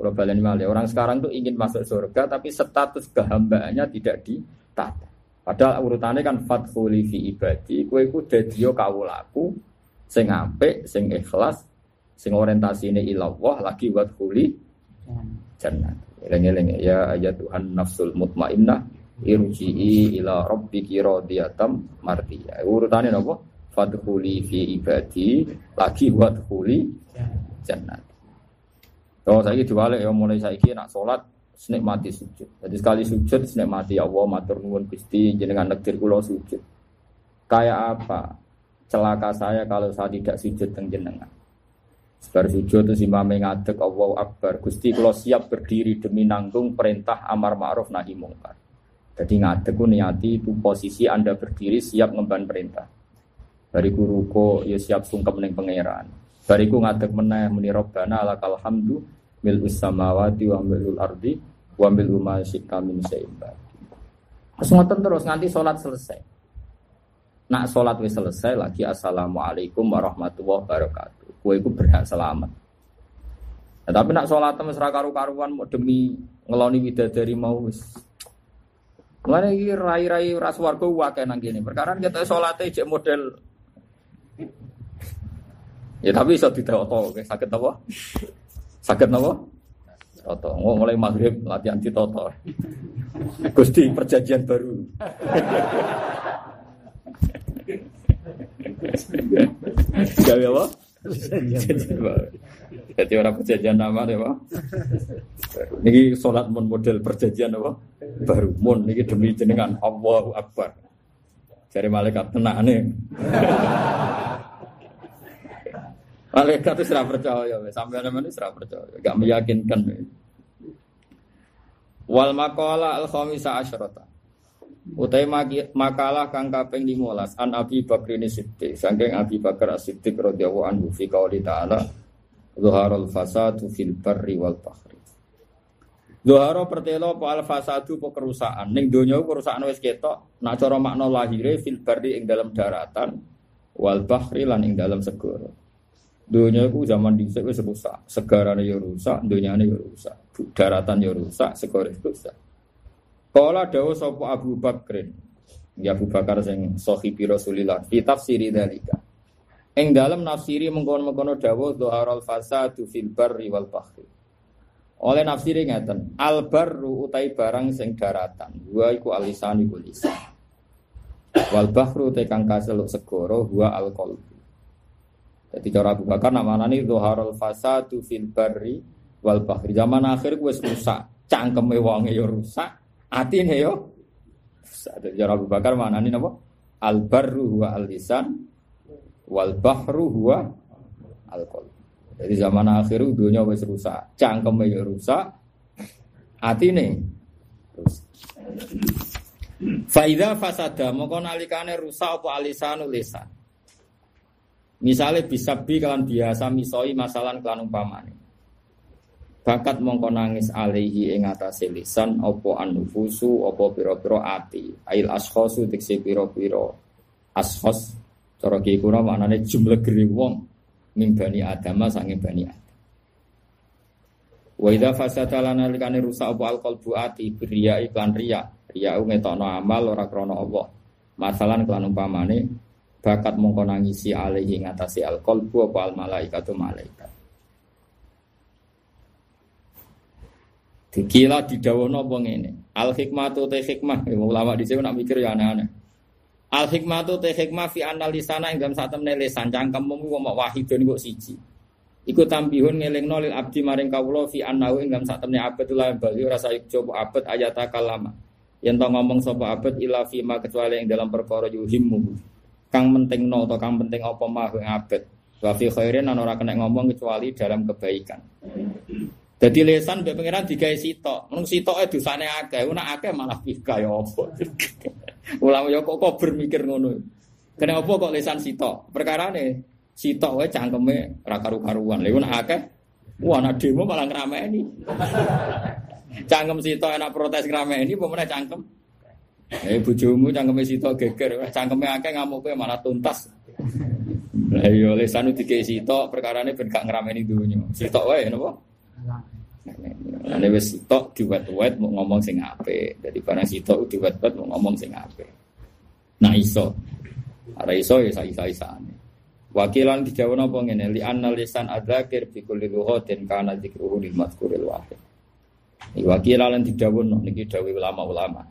Kalau balen orang sekarang tuh ingin masuk surga tapi status kehambaannya tidak ditata. Padahal urutannya kan fathuli fi ibadi, kue ku dadio kawulaku, sing apik, sing ikhlas, sing orientasine ilallah lagi buat kuli jannah. Eleng-eleng ya ayat Tuhan nafsul mutmainnah irji'i ila rabbiki radiyatan mardiyah. Urutannya apa? Fadkhuli fi ibadi lagi buat kuli jannah. Kalau saya diwale ya mulai saya nak sholat mati sujud. Jadi sekali sujud mati ya Allah matur nuwun Gusti jenengan nektir kula sujud. Kayak apa? Celaka saya kalau saya tidak sujud teng jenengan. Sebar sujud itu imam ngadeg Allah Akbar. Gusti kalau siap berdiri demi nanggung perintah amar ma'ruf nahi mungkar. Jadi ngadeg ku niati itu posisi Anda berdiri siap ngemban perintah. Bariku ruko ya siap sungkem ning pangeran. Bariku ngadeg meneh muni robbana lakal hamdu mil samawati wa milul ardi wa mil ma min Terus ngoten terus nganti sholat selesai. Nak sholat wis selesai lagi assalamualaikum warahmatullahi wabarakatuh. Kue itu berhak selamat. Ya, tapi nak sholat wis karu-karuan mau demi ngeloni widadari mau wis. Mulane iki rai-rai ras warga wae nang kene. Perkara kita salate cek model Ya tapi iso ditoto, sakit apa? Sakit nopo? Toto. Oh, mulai maghrib latihan di Toto. Gusti perjanjian baru. Gawe apa? Jadi orang perjanjian nama ya pak. Niki sholat mon model perjanjian apa? Baru mon niki demi jenengan Allahu Akbar. Cari malaikat tenang nih. Malaikat itu serah percaya, sampai nama ini serah percaya, gak meyakinkan. Wal makola al khomisa asyrota. Utai makalah kang kaping 15 an Abi Bakr ini Siddiq saking Abi Bakar Siddiq radhiyallahu anhu fi qauli ta'ala zuharul fasadu fil barri wal bahri. Zuhara pertelo apa al fasadu apa kerusakan ning donya kerusakan wis ketok nak cara makna lahire fil barri ing dalam daratan wal bahri lan ing dalam segara. Dunia itu zaman dhisik wis rusak, segarane ya rusak, dunyane ya rusak, daratan ya rusak, segara rusak. Kala dawuh sapa Abu Bakrin, ya Abu Bakar sing sahibi Rasulillah, fi tafsiri dalika. Ing dalam nafsiri mengkono-mengkono dawuh dhaharal fasadu fil barri wal bahri. Oleh nafsiri ngeten, al barru utai barang sing daratan, wa iku alisani lisan. Wal bahru utai kang kaseluk segara huwa al. Jadi cara Abu Bakar nani Zoharul fasadu fil barri wal bahri. Zaman akhir gue rusak, cangkem wonge yo rusak, atine yo. Jadi cara Abu Bakar mana nih napa? Al barru huwa al lisan, wal bahru huwa. Jadi zaman akhir dunia wes rusak, cangkem yo rusak, atine rusak. Faida fasada mongko nalikane rusak apa alisanu lisan. Misalnya bisa bi kalian biasa misoi masalah kalian umpamane. Bakat mongko nangis alaihi ing atase lisan opo anufusu opo piro-piro ati. Ail ashkhosu tiksi piro-piro ashkhos cara ki kuna maknane jumlah geri wong mimbani adama sange bani adam. Wa idza fasada lana likane rusak opo alqalbu ati birya iklan riya. Riya ngetokno amal ora krana Allah. Masalan kelan umpamane bakat mongko nangisi alaihi ngatasi al qalbu apa al malaikatu malaikat. Dikila didawono apa ngene. Al hikmatu te hikmah, ulama di sini nak mikir ya aneh-aneh. Al hikmatu te hikmah fi analisana ing dalam sak temne lisan cangkemmu wong wahidun kok siji. Iku tambihun ngelingno lil abdi maring kawula fi annahu ing dalam sak temne abad la bali rasa coba abad ayat kalama. Yen to ngomong sapa abad ila fi kecuali ing dalam perkara yuhimmu kang penting no atau kang penting apa mah yang abad wa fi khairin kena ngomong kecuali dalam kebaikan. Jadi lesan mbek pangeran digawe sitok. Mung sitoke dosane akeh ora akeh malah pika ya apa? Ulama ya kok kok bermikir ngono. Kenapa kok lesan sitok? Perkarane sitok wae cangkeme ra karu-karuan. Lha akeh. Wah ana demo malah ngrameni. Cangkem sitok enak protes ngrameni apa meneh cangkem Eh bojomu cangkeme sitok geger, cangkeme akeh ngamuke malah tuntas. Lah iya lesan dikei sitok perkarane ben gak ngrameni dunyo. Sitok wae napa? Ane wis sitok diwet-wet mau ngomong sing apik. Jadi barang sitok diwet-wet mau ngomong sing apik. Nah iso. Ada iso ya isa-isa-isane. Wakilan dijawab apa ngene li anna lisan adzakir fi kulli lughatin kana dzikruhu lil mazkuril wahid. Iki wakilan dijawab niki dawuh ulama-ulama.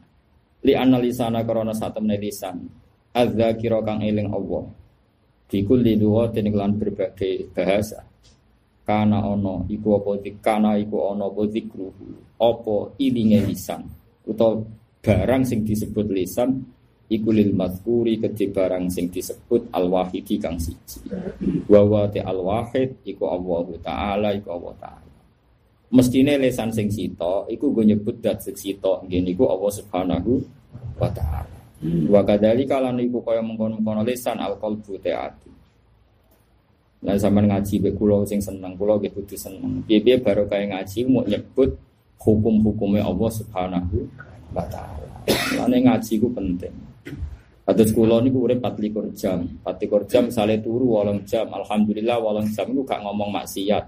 Li anna lisana karena satemne lisan. Adzakira kang eling Allah. Fi kulli lughatin lan berbagai bahasa. Kana ono iku apa kana iku ono apa zikruhu. Apa ilinge lisan. Utawa barang sing disebut lisan iku lil mazkuri kedhe barang sing disebut al wahidi kang siji. Wa wa ta al wahid iku Allah taala iku Allah taala mestine lisan sing sita iku go nyebut dat sing sita ngene iku Allah subhanahu wa taala wa kadzalika lan iku kaya mengkono-mengkono lisan al qalbu ta'ati Nah zaman ngaji be kulo sing seneng, kulo gitu kudu seneng. Piye baru kayak ngaji mau nyebut hukum-hukumnya Allah Subhanahu wa taala. Lane ngaji ku penting. Kados kula niku urip 24 jam. 24 jam misale turu 8 jam, alhamdulillah 8 jam niku gak ngomong maksiat.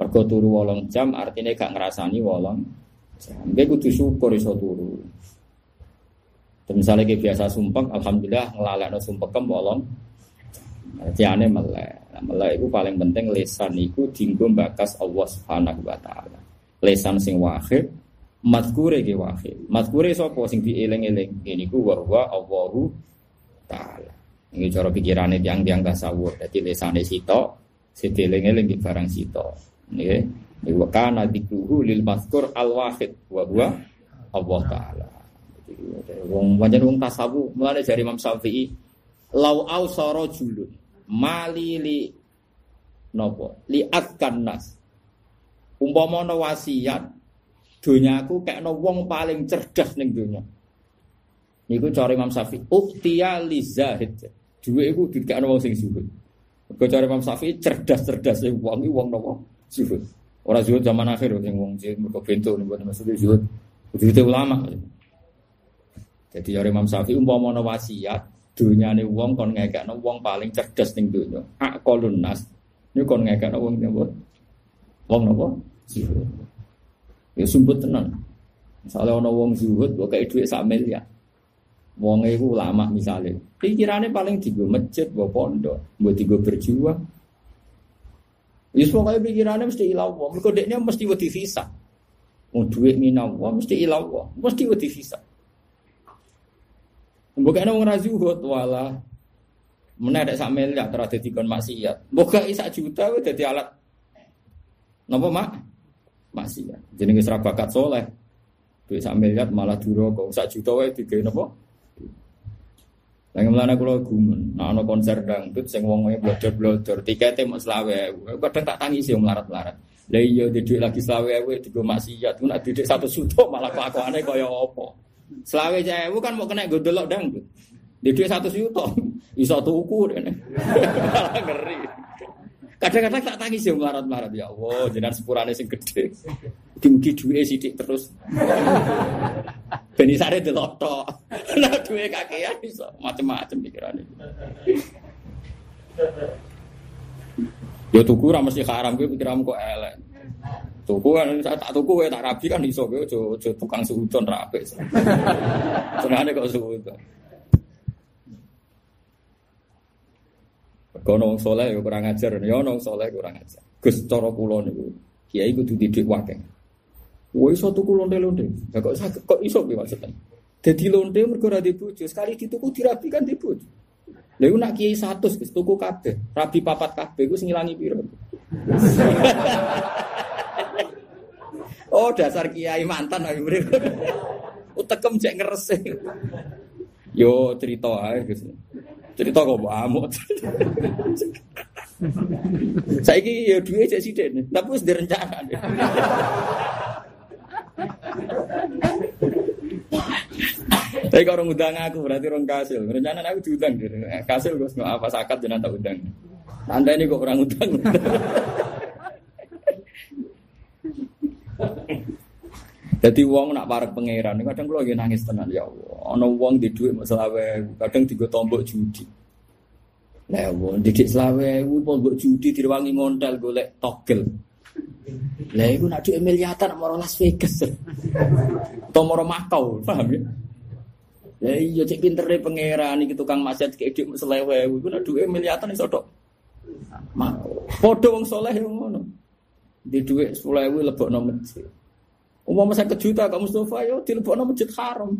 Mergo turu 8 jam artinya gak ngrasani 8 jam. Nggih kudu syukur iso turu. Dan misalnya kayak biasa sumpek, alhamdulillah ngelalekno sumpek 8 Tiane melek. Nah, melek itu paling penting lesan itu dinggo bakas Allah Subhanahu wa taala. Lesan sing wahid, mazkure ge wahid. Mazkure sapa sing dieling-eling? Ini ku wa huwa Allahu taala. Ini cara pikirane tiang-tiang tasawuf. Dadi lesane sitok, sedieling-eling di barang sitok. Nggih. Iku kana lil mazkur al wahid wa huwa Allah taala. Wong pancen wong tasawuf mulane jari Imam Syafi'i lau au soro julun mali li nopo li akan nas umpama ana wasiat donyaku kekno wong paling cerdas ning donya niku cara Imam Syafi'i uktiya li zahid duwe iku dikekno wong sing zuhud Kau cara Imam Syafi'i cerdas-cerdas wong iki wong napa zuhud ora zuhud zaman akhir sing wong sing mergo bento niku maksudnya zuhud itu ulama jadi cara Imam Syafi'i umpama ana wasiat dunyane wong kon ngekekno wong paling cerdas ning donya. Aqalun nas. Ini kon ngekekno wong napa? Wong napa? Zuhud. Ya sumput tenan. Misalnya ana wong zuhud kok kayak dhuwit sak miliar. Wong iku ulama misalnya. Pikirannya paling digo masjid, mbok pondok, mbok digo berjuang. Wis pokoke pikirannya mesti ilawo. Mergo dekne mesti wedi visa. Mau duit minawa mesti ilawo, mesti wedi visa. Bukan orang razuhut wala mana ada sak miliar terus dadi kon maksiat. Mbok sak juta wis dadi alat napa mak? Maksiat. Jenenge ora bakat soleh. Duit sak miliar malah duraka. Sak juta wae digawe napa? Lagi melana kulo gumen, nah ono konser dangdut sing wong e blodor-blodor, tiketnya mau selawe, kadang tak tangis ya melarat-melarat. Lah iya di lagi selawe, di gue maksiat, tuh nak didik satu suto malah kelakuannya kaya apa? Selawe cewek kan mau kena godelok dangdut. Di dia satu juta, iso tuku deh. Ngeri. Kadang-kadang tak tangis ya melarat-melarat ya Allah, jenengan sepurane sing gede. Mugi duwe sithik terus. Ben isare delok tok. Nah duwe kakean iso macam-macam pikirane. Ya tuku ra mesti haram kuwi pikiranmu kok elek. Tuku kan saya tak tuku ya tak rapi kan iso kowe aja tukang suudon ra apik. Senengane kok suudon. Kono wong saleh ya kurang ajar, ya ono wong saleh kurang ajar. Gus cara kula niku, kiai kudu didik wae. Woi iso tuku lonte-lonte. Lah kok kok iso piye maksudnya? Dadi lonte mergo ora dibojo, sekali dituku dirapikan dibojo. Lha nak kiai 100 Gus tuku kabeh, rabi papat kabeh iku ngilangi piro? oh dasar kiai mantan ayo mriko. Utekem jek ngerese. Yo cerita ae Gus. Cerita kok amuk. Saiki ya duwe cek sithik, tapi wis direncana. Tapi kalau ngundang aku berarti orang kasil. Rencana aku diundang. Kasil gue apa sakat jangan tak undang. Anda ini kok orang undang. Jadi uang nak parek pangeran, kadang kalau lagi nangis tenan ya Allah. Ono uang di duit selawe, kadang tiga tombok judi. Lah wong didik selawe, tombok judi direwangi ngontel golek togel. Lah iku nak duwe miliatan mau Las Vegas. Atau mau Makau, paham ya? Ya iya cek pintere pangeran iki tukang maksiat kayak dik selewe iku nak duwe miliatan iso tok. Padha wong saleh ngono. Di dhuwit 10.000 lebokno masjid. Umpama 50 juta Kak Mustafa yo dilebokno masjid haram.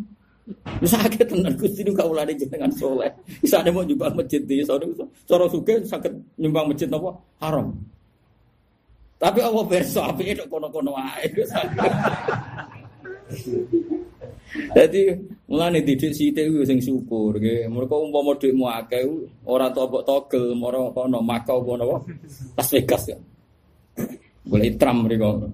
Bisa sakit tenan Gusti niku kawulane jenengan soleh. Bisa ada mau nyumbang masjid di sono cara suge sakit nyumbang masjid napa haram. Tapi Allah berso api itu kono-kono wae. Jadi mulane didik sithik kuwi sing syukur nggih. Mergo umpama dhekmu akeh ora tobok togel mara kono Makau kono apa Las Vegas ya. Boleh tram mriko.